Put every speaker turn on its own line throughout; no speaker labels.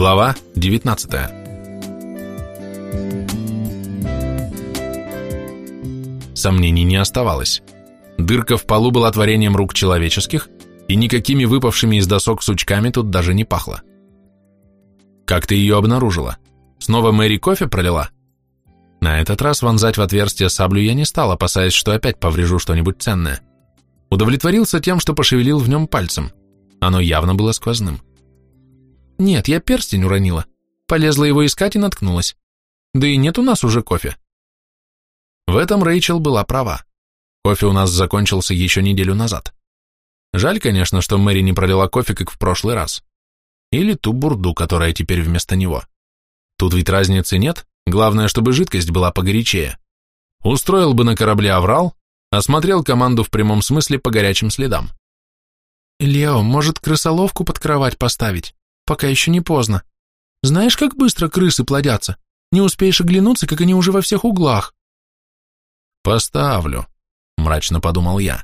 Глава 19 Сомнений не оставалось. Дырка в полу была творением рук человеческих, и никакими выпавшими из досок сучками тут даже не пахло. Как ты ее обнаружила? Снова Мэри кофе пролила? На этот раз вонзать в отверстие саблю я не стал, опасаясь, что опять поврежу что-нибудь ценное. Удовлетворился тем, что пошевелил в нем пальцем. Оно явно было сквозным. Нет, я перстень уронила. Полезла его искать и наткнулась. Да и нет у нас уже кофе. В этом Рэйчел была права. Кофе у нас закончился еще неделю назад. Жаль, конечно, что Мэри не пролила кофе, как в прошлый раз. Или ту бурду, которая теперь вместо него. Тут ведь разницы нет, главное, чтобы жидкость была погорячее. Устроил бы на корабле аврал, осмотрел команду в прямом смысле по горячим следам. «Лео, может, крысоловку под кровать поставить?» Пока еще не поздно. Знаешь, как быстро крысы плодятся? Не успеешь оглянуться, как они уже во всех углах. Поставлю, мрачно подумал я.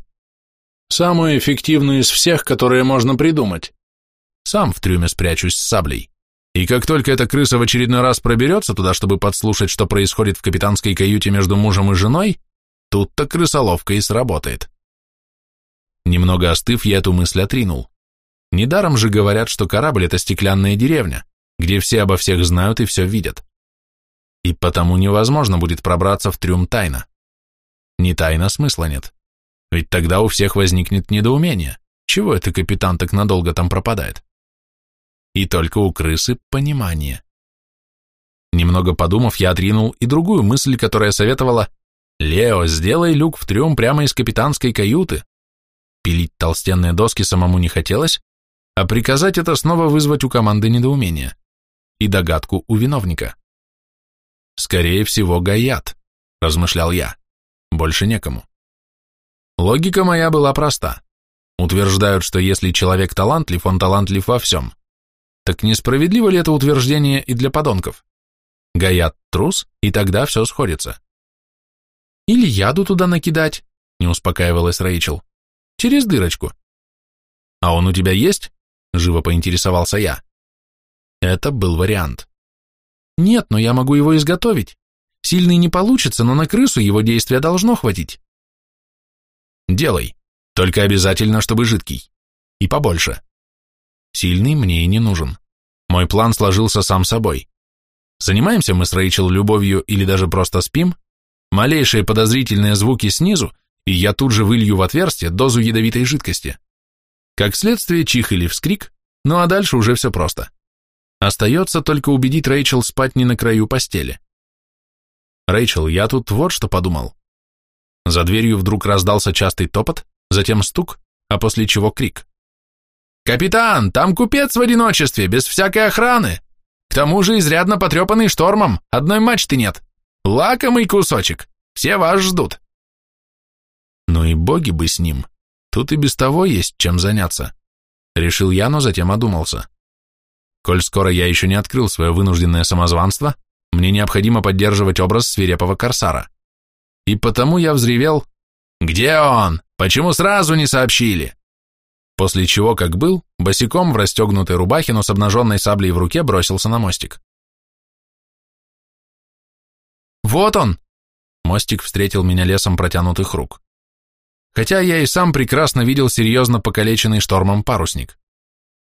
Самую эффективную из всех, которые можно придумать. Сам в трюме спрячусь с саблей. И как только эта крыса в очередной раз проберется туда, чтобы подслушать, что происходит в капитанской каюте между мужем и женой, тут-то крысоловка и сработает. Немного остыв, я эту мысль отринул. Недаром же говорят, что корабль — это стеклянная деревня, где все обо всех знают и все видят. И потому невозможно будет пробраться в трюм тайно. Не тайна смысла нет. Ведь тогда у всех возникнет недоумение, чего это капитан так надолго там пропадает. И только у крысы понимание. Немного подумав, я отринул и другую мысль, которая советовала «Лео, сделай люк в трюм прямо из капитанской каюты». Пилить толстенные доски самому не хотелось, а приказать это снова вызвать у команды недоумение и догадку у виновника. Скорее всего, Гаят, размышлял я. Больше некому. Логика моя была проста. Утверждают, что если человек талантлив, он талантлив во всем. Так несправедливо ли это утверждение и для подонков? Гаят трус, и тогда все сходится. Или яду туда накидать, не успокаивалась Рэйчел. Через дырочку. А он у тебя есть? Живо поинтересовался я. Это был вариант. Нет, но я могу его изготовить. Сильный не получится, но на крысу его действия должно хватить. Делай. Только обязательно, чтобы жидкий. И побольше. Сильный мне и не нужен. Мой план сложился сам собой. Занимаемся мы с Рэйчел любовью или даже просто спим, малейшие подозрительные звуки снизу, и я тут же вылью в отверстие дозу ядовитой жидкости. Как следствие, чих или вскрик, ну а дальше уже все просто. Остается только убедить Рэйчел спать не на краю постели. Рэйчел, я тут вот что подумал. За дверью вдруг раздался частый топот, затем стук, а после чего крик. «Капитан, там купец в одиночестве, без всякой охраны! К тому же изрядно потрепанный штормом, одной мачты нет. Лакомый кусочек, все вас ждут!» Ну и боги бы с ним. Тут и без того есть чем заняться. Решил я, но затем одумался. Коль скоро я еще не открыл свое вынужденное самозванство, мне необходимо поддерживать образ свирепого корсара. И потому я взревел «Где он? Почему сразу не сообщили?» После чего, как был, босиком в расстегнутой рубахе, но с обнаженной саблей в руке бросился на мостик. «Вот он!» Мостик встретил меня лесом протянутых рук хотя я и сам прекрасно видел серьезно покалеченный штормом парусник.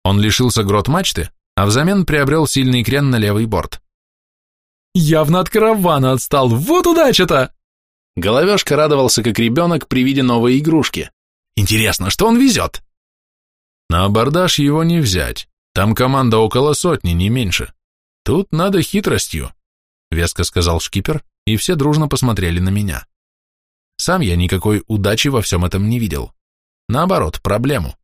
Он лишился грот мачты, а взамен приобрел сильный крен на левый борт. «Явно от каравана отстал, вот удача-то!» Головешка радовался, как ребенок при виде новой игрушки. «Интересно, что он везет?» «На абордаж его не взять, там команда около сотни, не меньше. Тут надо хитростью», — веско сказал шкипер, и все дружно посмотрели на меня. Сам я никакой удачи во всем этом не видел. Наоборот, проблему.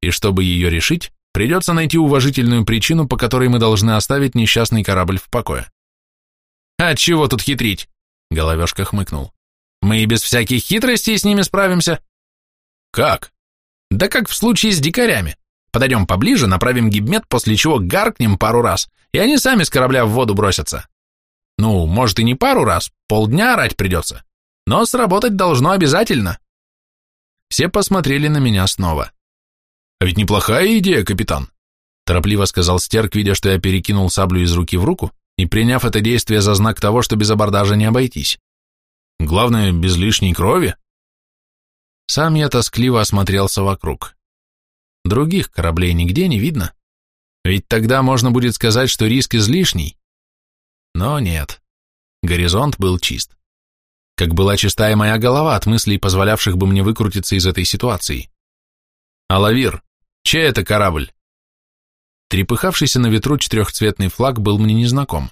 И чтобы ее решить, придется найти уважительную причину, по которой мы должны оставить несчастный корабль в покое. «А чего тут хитрить?» — Головешка хмыкнул. «Мы и без всяких хитростей с ними справимся». «Как?» «Да как в случае с дикарями. Подойдем поближе, направим гибмет, после чего гаркнем пару раз, и они сами с корабля в воду бросятся. Ну, может и не пару раз, полдня орать придется но сработать должно обязательно. Все посмотрели на меня снова. А ведь неплохая идея, капитан. торопливо сказал Стерк, видя, что я перекинул саблю из руки в руку и приняв это действие за знак того, что без абордажа не обойтись. Главное, без лишней крови. Сам я тоскливо осмотрелся вокруг. Других кораблей нигде не видно. Ведь тогда можно будет сказать, что риск излишний. Но нет. Горизонт был чист. Как была чистая моя голова от мыслей, позволявших бы мне выкрутиться из этой ситуации. «Алавир, чей это корабль?» Трепыхавшийся на ветру четырехцветный флаг был мне незнаком.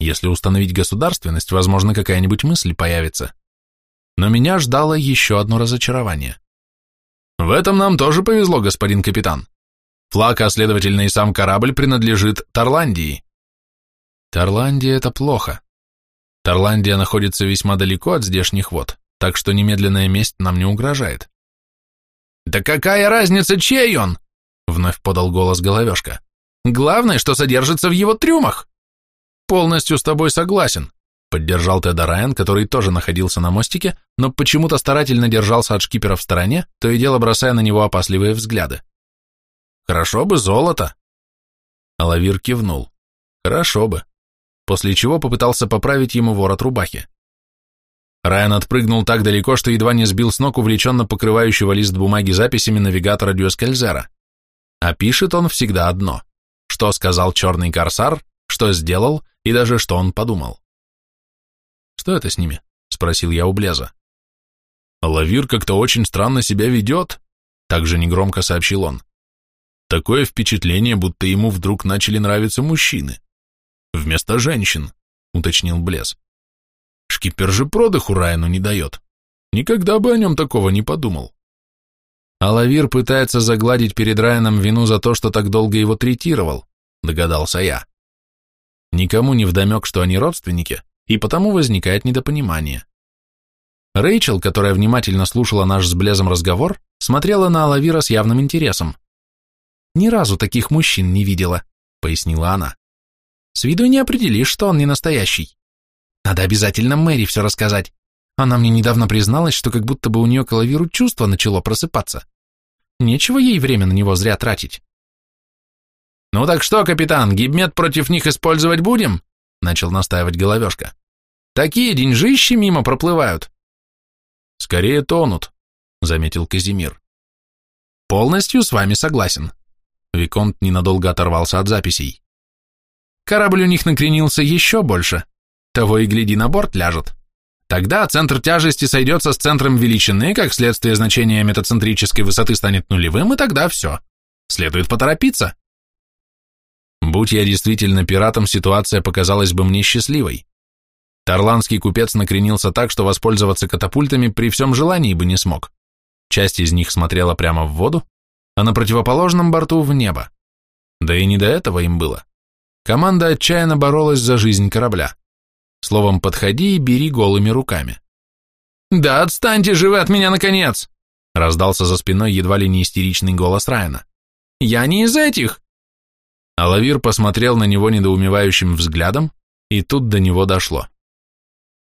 Если установить государственность, возможно, какая-нибудь мысль появится. Но меня ждало еще одно разочарование. В этом нам тоже повезло, господин капитан. Флаг, а следовательно и сам корабль принадлежит Тарландии. Тарландия — это плохо. Тарландия находится весьма далеко от здешних вод, так что немедленная месть нам не угрожает. «Да какая разница, чей он?» — вновь подал голос Головешка. «Главное, что содержится в его трюмах». «Полностью с тобой согласен», — поддержал Теда Райан, который тоже находился на мостике, но почему-то старательно держался от шкипера в стороне, то и дело бросая на него опасливые взгляды. Хорошо бы золото. Алавир кивнул. Хорошо бы. После чего попытался поправить ему ворот рубахи. Райан отпрыгнул так далеко, что едва не сбил с ног увлеченно покрывающего лист бумаги записями навигатора Дюэскальзера. А пишет он всегда одно. Что сказал черный корсар, что сделал и даже что он подумал. «Что это с ними?» — спросил я у Блеза. «Лавир как-то очень странно себя ведет», — также негромко сообщил он. Такое впечатление, будто ему вдруг начали нравиться мужчины. Вместо женщин, уточнил Блес. Шкипер же продыху Райану не дает. Никогда бы о нем такого не подумал. А Лавир пытается загладить перед Райаном вину за то, что так долго его третировал, догадался я. Никому не вдомек, что они родственники, и потому возникает недопонимание. Рэйчел, которая внимательно слушала наш с Блезом разговор, смотрела на Алавира с явным интересом. Ни разу таких мужчин не видела, пояснила она. С виду не определишь, что он не настоящий. Надо обязательно Мэри все рассказать. Она мне недавно призналась, что как будто бы у нее к Лавиру чувство начало просыпаться. Нечего ей время на него зря тратить. «Ну так что, капитан, гибмет против них использовать будем?» Начал настаивать Головешка. «Такие деньжищи мимо проплывают». «Скорее тонут», — заметил Казимир. «Полностью с вами согласен», Виконт ненадолго оторвался от записей. Корабль у них накренился еще больше. Того и гляди, на борт ляжет. Тогда центр тяжести сойдется с центром величины, как следствие значения метацентрической высоты станет нулевым, и тогда все. Следует поторопиться. Будь я действительно пиратом, ситуация показалась бы мне счастливой. Тарландский купец накренился так, что воспользоваться катапультами при всем желании бы не смог. Часть из них смотрела прямо в воду, а на противоположном борту в небо. Да и не до этого им было. Команда отчаянно боролась за жизнь корабля. Словом, подходи и бери голыми руками. «Да отстаньте же вы от меня, наконец!» раздался за спиной едва ли не истеричный голос Райана. «Я не из этих!» Алавир посмотрел на него недоумевающим взглядом, и тут до него дошло.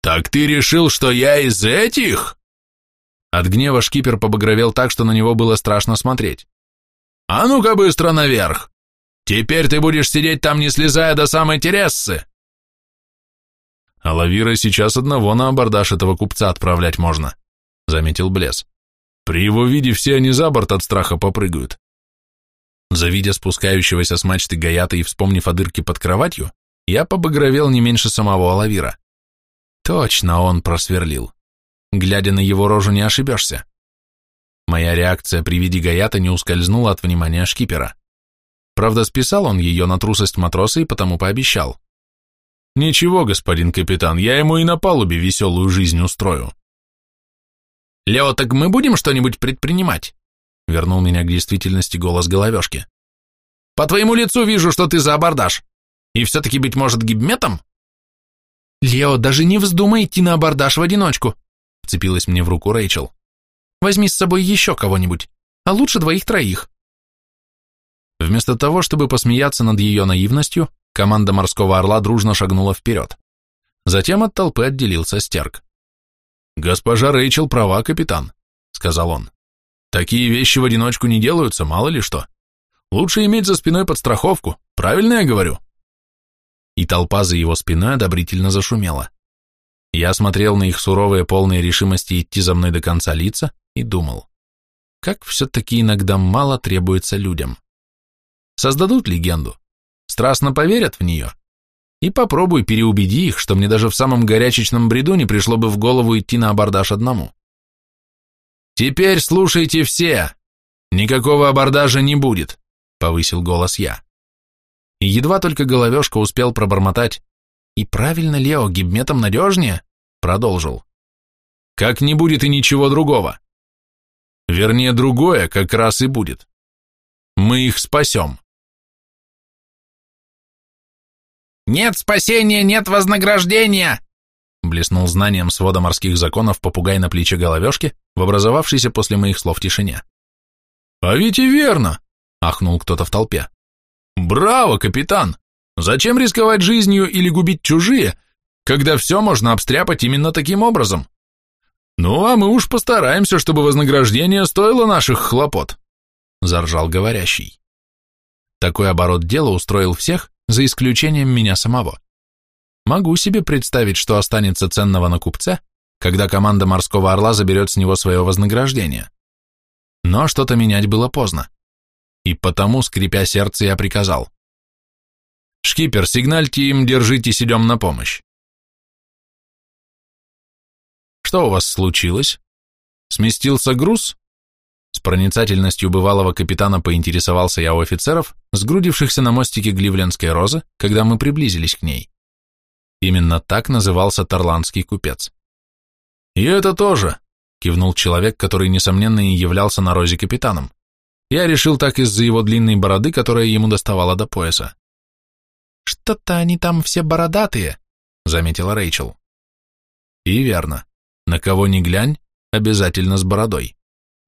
«Так ты решил, что я из этих?» От гнева шкипер побагровел так, что на него было страшно смотреть. А ну-ка быстро наверх! Теперь ты будешь сидеть там, не слезая до самой Терессы!» «А Лавира сейчас одного на абордаж этого купца отправлять можно», — заметил Блес. «При его виде все они за борт от страха попрыгают». Завидя спускающегося с мачты Гаята и вспомнив о дырке под кроватью, я побагровел не меньше самого Алавира. Точно он просверлил. Глядя на его рожу, не ошибешься. Моя реакция при виде Гаята не ускользнула от внимания шкипера. Правда, списал он ее на трусость матроса и потому пообещал. «Ничего, господин капитан, я ему и на палубе веселую жизнь устрою». «Лео, так мы будем что-нибудь предпринимать?» Вернул меня к действительности голос головешки. «По твоему лицу вижу, что ты за абордаж. И все-таки, быть может, гибметом?» «Лео, даже не вздумай идти на абордаж в одиночку», вцепилась мне в руку Рэйчел. Возьми с собой еще кого-нибудь, а лучше двоих-троих. Вместо того, чтобы посмеяться над ее наивностью, команда морского орла дружно шагнула вперед. Затем от толпы отделился стерк. «Госпожа Рэйчел права, капитан», — сказал он. «Такие вещи в одиночку не делаются, мало ли что. Лучше иметь за спиной подстраховку, правильно я говорю?» И толпа за его спиной одобрительно зашумела. Я смотрел на их суровые, полные решимости идти за мной до конца лица и думал, как все-таки иногда мало требуется людям. Создадут легенду, страстно поверят в нее, и попробуй переубеди их, что мне даже в самом горячечном бреду не пришло бы в голову идти на абордаж одному. «Теперь слушайте все! Никакого абордажа не будет!» — повысил голос я. И едва только головешка успел пробормотать «И правильно, Лео, гибметом надежнее?» продолжил. «Как не будет и ничего другого. Вернее, другое как раз и будет. Мы их спасем».
«Нет спасения, нет вознаграждения!» блеснул знанием свода морских законов попугай на плече головешки в образовавшейся после моих слов тишине.
«А ведь и верно!» — ахнул кто-то в толпе. «Браво, капитан! Зачем рисковать жизнью или губить чужие, когда все можно обстряпать именно таким образом? Ну, а мы уж постараемся, чтобы вознаграждение стоило наших хлопот!» — заржал говорящий. Такой оборот дела устроил всех, за исключением меня самого. Могу себе представить, что останется ценного на купце, когда команда морского орла заберет с него свое вознаграждение. Но что-то менять было поздно. И потому, скрипя сердце, я приказал. «Шкипер, сигнальте им, держитесь, идем на помощь». «Что у вас случилось? Сместился груз?» Проницательностью бывалого капитана поинтересовался я у офицеров, сгрудившихся на мостике Гливлендской розы, когда мы приблизились к ней. Именно так назывался тарландский купец. «И это тоже», — кивнул человек, который, несомненно, и являлся на розе капитаном. Я решил так из-за его длинной бороды, которая ему доставала до пояса.
«Что-то они там все бородатые», — заметила Рэйчел.
И верно. На кого ни глянь, обязательно с бородой.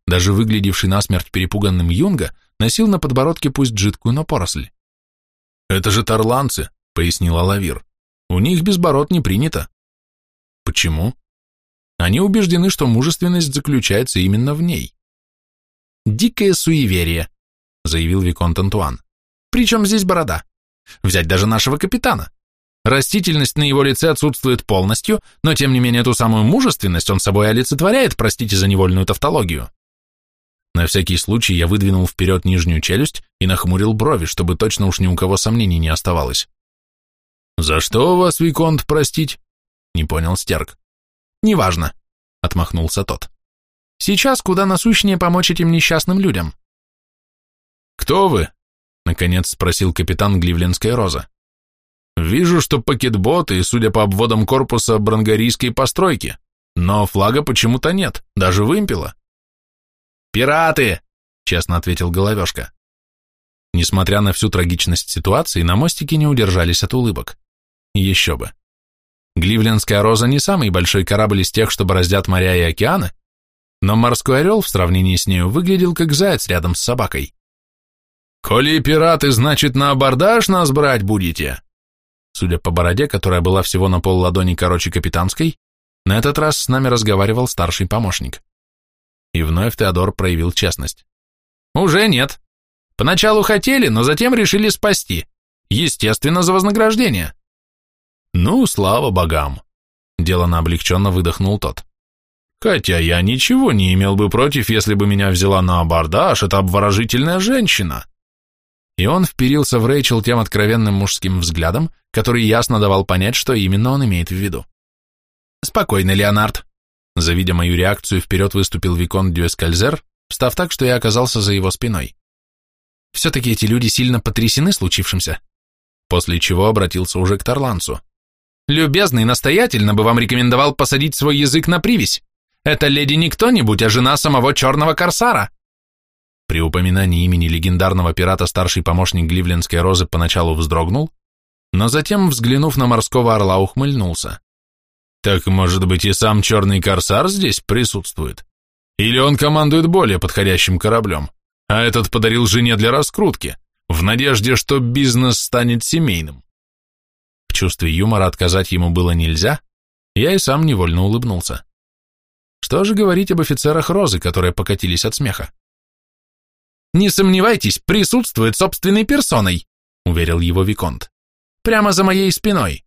Даже выглядевший насмерть перепуганным Юнга носил на подбородке пусть жидкую, но поросль. «Это же тарланцы», — пояснила Лавир. «У них без бород не принято». «Почему?» Они убеждены, что мужественность заключается именно в ней.
«Дикое суеверие», — заявил Виконт Антуан. «Причем здесь борода? Взять даже нашего капитана. Растительность на его лице отсутствует полностью, но тем не менее ту самую мужественность он собой олицетворяет, простите за невольную тавтологию».
На всякий случай я выдвинул вперед нижнюю челюсть и нахмурил брови, чтобы точно уж ни у кого сомнений не оставалось. «За что вас, Виконт, простить?» — не понял Стерк.
«Неважно», — отмахнулся тот. «Сейчас куда насущнее помочь этим несчастным людям».
«Кто вы?» — наконец спросил капитан Гливленской розы. «Вижу, что пакетботы, судя по обводам корпуса брангарийской постройки, но флага почему-то нет, даже вымпела».
«Пираты!» — честно ответил Головешка.
Несмотря на всю трагичность ситуации, на мостике не удержались от улыбок. Еще бы. Гливлендская роза не самый большой корабль из тех, что бороздят моря и океаны, но морской орел в сравнении с нею выглядел как заяц рядом с собакой. «Коли пираты, значит, на абордаж нас брать будете?» Судя по бороде, которая была всего на пол ладони короче капитанской, на этот раз с нами разговаривал старший помощник. И вновь Теодор проявил честность.
«Уже нет. Поначалу хотели, но затем решили спасти. Естественно, за вознаграждение.
«Ну, слава богам!» – делано облегченно выдохнул тот. «Хотя я ничего не имел бы против, если бы меня взяла на абордаж эта обворожительная женщина!» И он вперился в Рэйчел тем откровенным мужским взглядом, который ясно давал понять, что именно он имеет в виду.
«Спокойно, Леонард!»
Завидя мою реакцию, вперед выступил Викон Дюэскальзер, встав так, что я оказался за его спиной.
«Все-таки эти люди сильно потрясены случившимся»,
после чего обратился уже к Тарлансу.
Любезный, настоятельно бы вам рекомендовал посадить свой язык на привязь. Это леди не кто-нибудь, а жена самого черного корсара.
При упоминании имени легендарного пирата старший помощник Гливлендской розы поначалу вздрогнул, но затем, взглянув на морского орла, ухмыльнулся. Так, может быть, и сам черный корсар здесь присутствует? Или он командует более подходящим кораблем, а этот подарил жене для раскрутки, в надежде, что бизнес станет семейным? чувстве юмора отказать ему было нельзя, я и сам невольно улыбнулся. Что же говорить об офицерах Розы, которые покатились от смеха?
Не сомневайтесь, присутствует собственной персоной, уверил его Виконт. Прямо за моей спиной.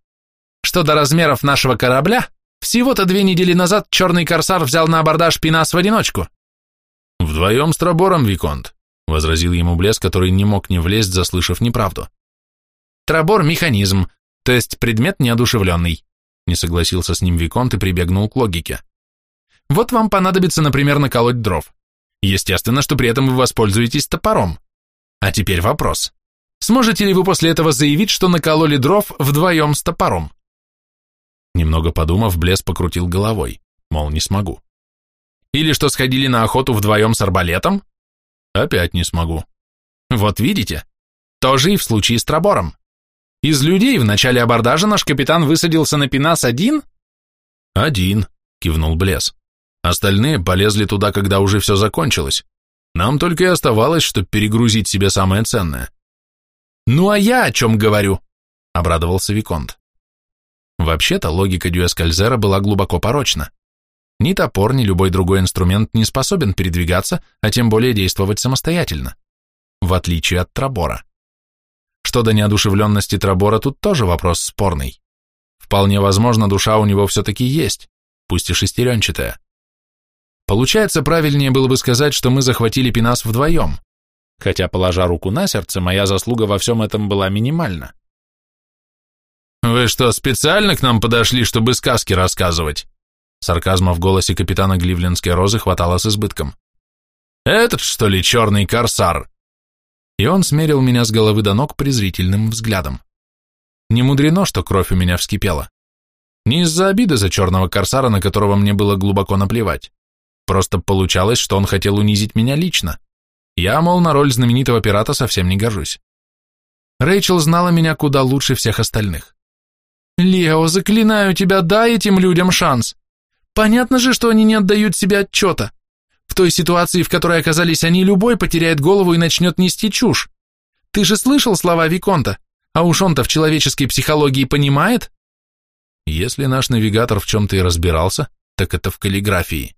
Что до размеров нашего корабля, всего-то две недели назад черный корсар взял на абордаж Пинас в одиночку.
Вдвоем с Трабором, Виконт, возразил ему Блес, который не мог не влезть, заслышав неправду.
Трабор – механизм, то есть предмет неодушевленный, не согласился с ним Виконт и прибегнул к логике. Вот вам понадобится, например, наколоть дров. Естественно, что при этом вы воспользуетесь топором. А теперь вопрос. Сможете ли вы после этого заявить, что накололи дров вдвоем с топором?
Немного подумав, Блес покрутил головой, мол, не смогу.
Или что сходили на охоту вдвоем с арбалетом?
Опять не смогу.
Вот видите? Тоже и в случае с Трабором. Из людей в начале абордажа наш капитан высадился на Пинас один?
Один, кивнул Блес. Остальные полезли туда, когда уже все закончилось. Нам только и оставалось, чтобы перегрузить себе самое ценное.
Ну а я о чем говорю? Обрадовался Виконт.
Вообще-то логика Дюэскальзера была глубоко порочна. Ни топор, ни любой другой инструмент не способен передвигаться, а тем более действовать самостоятельно, в отличие от Трабора. Что до неодушевленности Трабора, тут тоже вопрос спорный. Вполне возможно, душа у него все-таки есть, пусть и шестеренчатая. Получается, правильнее было бы сказать, что мы захватили Пинас вдвоем, хотя, положа руку на сердце, моя заслуга во всем этом была минимальна.
«Вы что, специально к нам подошли, чтобы сказки рассказывать?»
Сарказма в голосе капитана Гливлендской розы хватало с избытком.
«Этот, что ли, черный корсар?
и он смерил меня с головы до ног презрительным взглядом. Не мудрено, что кровь у меня вскипела. Не из-за обиды за черного корсара, на которого мне было глубоко наплевать. Просто получалось, что он хотел унизить меня лично. Я, мол, на роль знаменитого пирата совсем не гожусь. Рэйчел знала меня куда лучше всех остальных.
«Лео, заклинаю тебя, дай этим людям шанс. Понятно же, что они не отдают себе отчета. В той ситуации, в которой оказались они, любой потеряет голову и начнет нести чушь. Ты же слышал слова Виконта? А уж он-то в человеческой психологии понимает?
Если наш навигатор в чем-то и разбирался, так это в каллиграфии.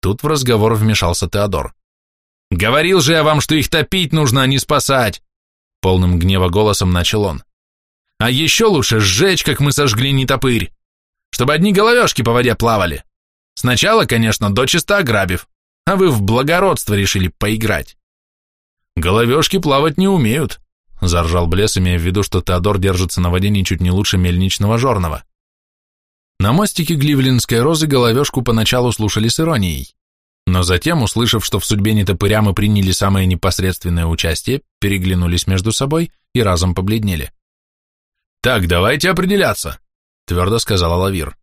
Тут в разговор вмешался Теодор.
«Говорил же я вам, что их топить нужно, а не спасать!» Полным гнева голосом начал он. «А еще лучше сжечь, как мы сожгли нетопырь, чтобы одни головешки по воде плавали. Сначала, конечно, дочисто ограбив, а вы в благородство решили поиграть.
Головешки плавать не умеют, заржал Блес, имея в виду, что Теодор держится на воде ничуть не лучше мельничного жорного. На мостике Гливлинской розы головешку поначалу слушали с иронией, но затем, услышав, что в судьбе нетопыря мы приняли самое непосредственное участие, переглянулись между собой и разом побледнели.
«Так, давайте определяться», — твердо сказала Лавир.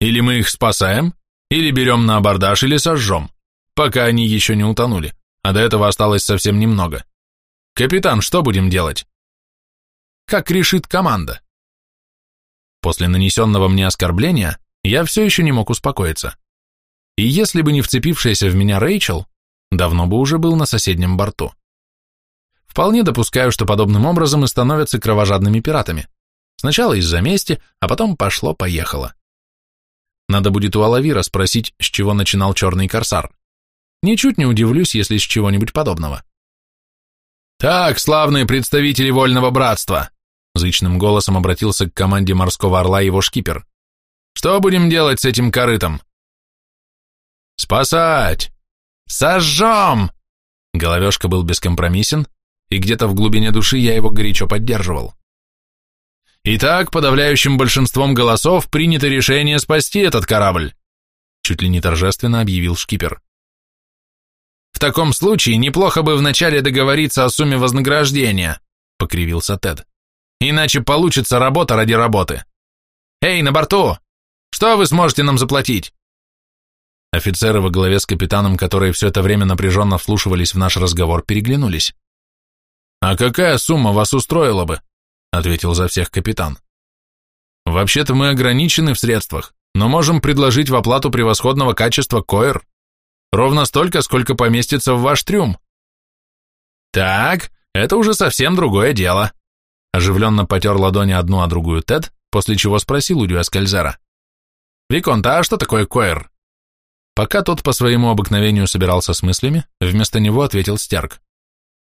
«Или мы их спасаем, или берем на абордаж, или сожжем, пока они еще не утонули, а до этого осталось совсем немного. Капитан, что будем делать? Как решит команда?
После нанесенного мне оскорбления я все еще не мог успокоиться. И если бы не вцепившаяся в меня Рэйчел, давно бы уже был на соседнем борту. Вполне допускаю, что подобным образом и становятся кровожадными пиратами. Сначала из-за мести, а потом пошло-поехало. Надо будет у Алавира спросить, с чего начинал черный корсар. Ничуть не удивлюсь, если с чего-нибудь подобного.
«Так, славные представители Вольного Братства!» Зычным голосом обратился к команде морского орла его шкипер. «Что будем делать с этим корытом?» «Спасать! Сожжем!» Головешка был бескомпромиссен, и где-то в глубине души я его горячо поддерживал. Итак, подавляющим большинством голосов принято решение спасти этот корабль, чуть ли не торжественно объявил шкипер. В таком случае неплохо бы вначале договориться о сумме вознаграждения, покривился Тед. Иначе получится работа ради работы. Эй, на борту! Что вы сможете нам заплатить?
Офицеры во главе с капитаном, которые все это время напряженно вслушивались в наш разговор, переглянулись.
«А какая сумма вас устроила бы?» Ответил за всех капитан. Вообще-то мы ограничены в средствах, но можем предложить в оплату превосходного качества коэр. Ровно столько, сколько поместится в ваш трюм. Так, это уже совсем другое дело. Оживленно потер ладони одну о другую Тед, после чего спросил у Дюэскальзера. Виконта, а что такое коэр? Пока тот по своему обыкновению собирался с мыслями, вместо него ответил Стерк.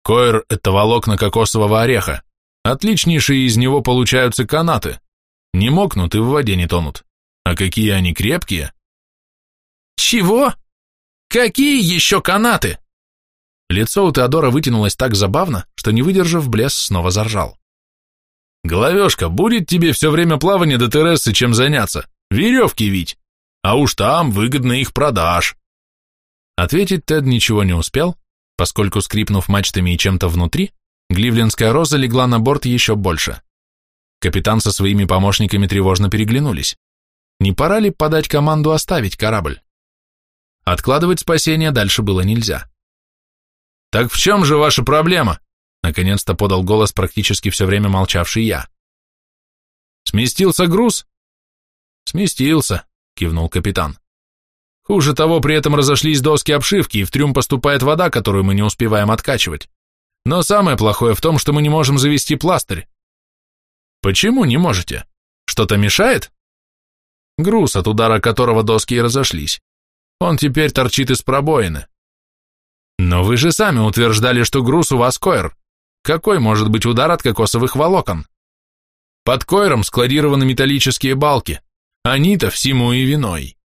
«Койр — это волокна кокосового ореха. Отличнейшие из него получаются канаты. Не мокнут и в воде не тонут. А какие они крепкие!»
«Чего? Какие еще канаты?»
Лицо у Теодора вытянулось так забавно, что, не выдержав, Блес снова заржал. «Головешка, будет тебе все время плавания до Тересы чем заняться. Веревки вить а уж там выгодно их продашь. Ответить Тед ничего не успел, поскольку, скрипнув мачтами и чем-то внутри, гливлендская роза легла на борт еще больше. Капитан со своими помощниками тревожно переглянулись. Не пора ли подать команду оставить корабль? Откладывать спасение дальше было нельзя. «Так в чем же ваша проблема?» Наконец-то подал голос практически все время молчавший я. «Сместился груз?» «Сместился», кивнул капитан. Хуже того, при этом разошлись доски обшивки, и в трюм поступает вода, которую мы не успеваем откачивать. Но самое плохое в том, что мы не можем завести пластырь. Почему не можете? Что-то мешает? Груз, от удара которого доски и разошлись. Он теперь торчит из пробоины. Но вы же сами утверждали, что груз у вас койр. Какой может быть удар от кокосовых волокон? Под койром складированы металлические балки. Они-то всему и виной.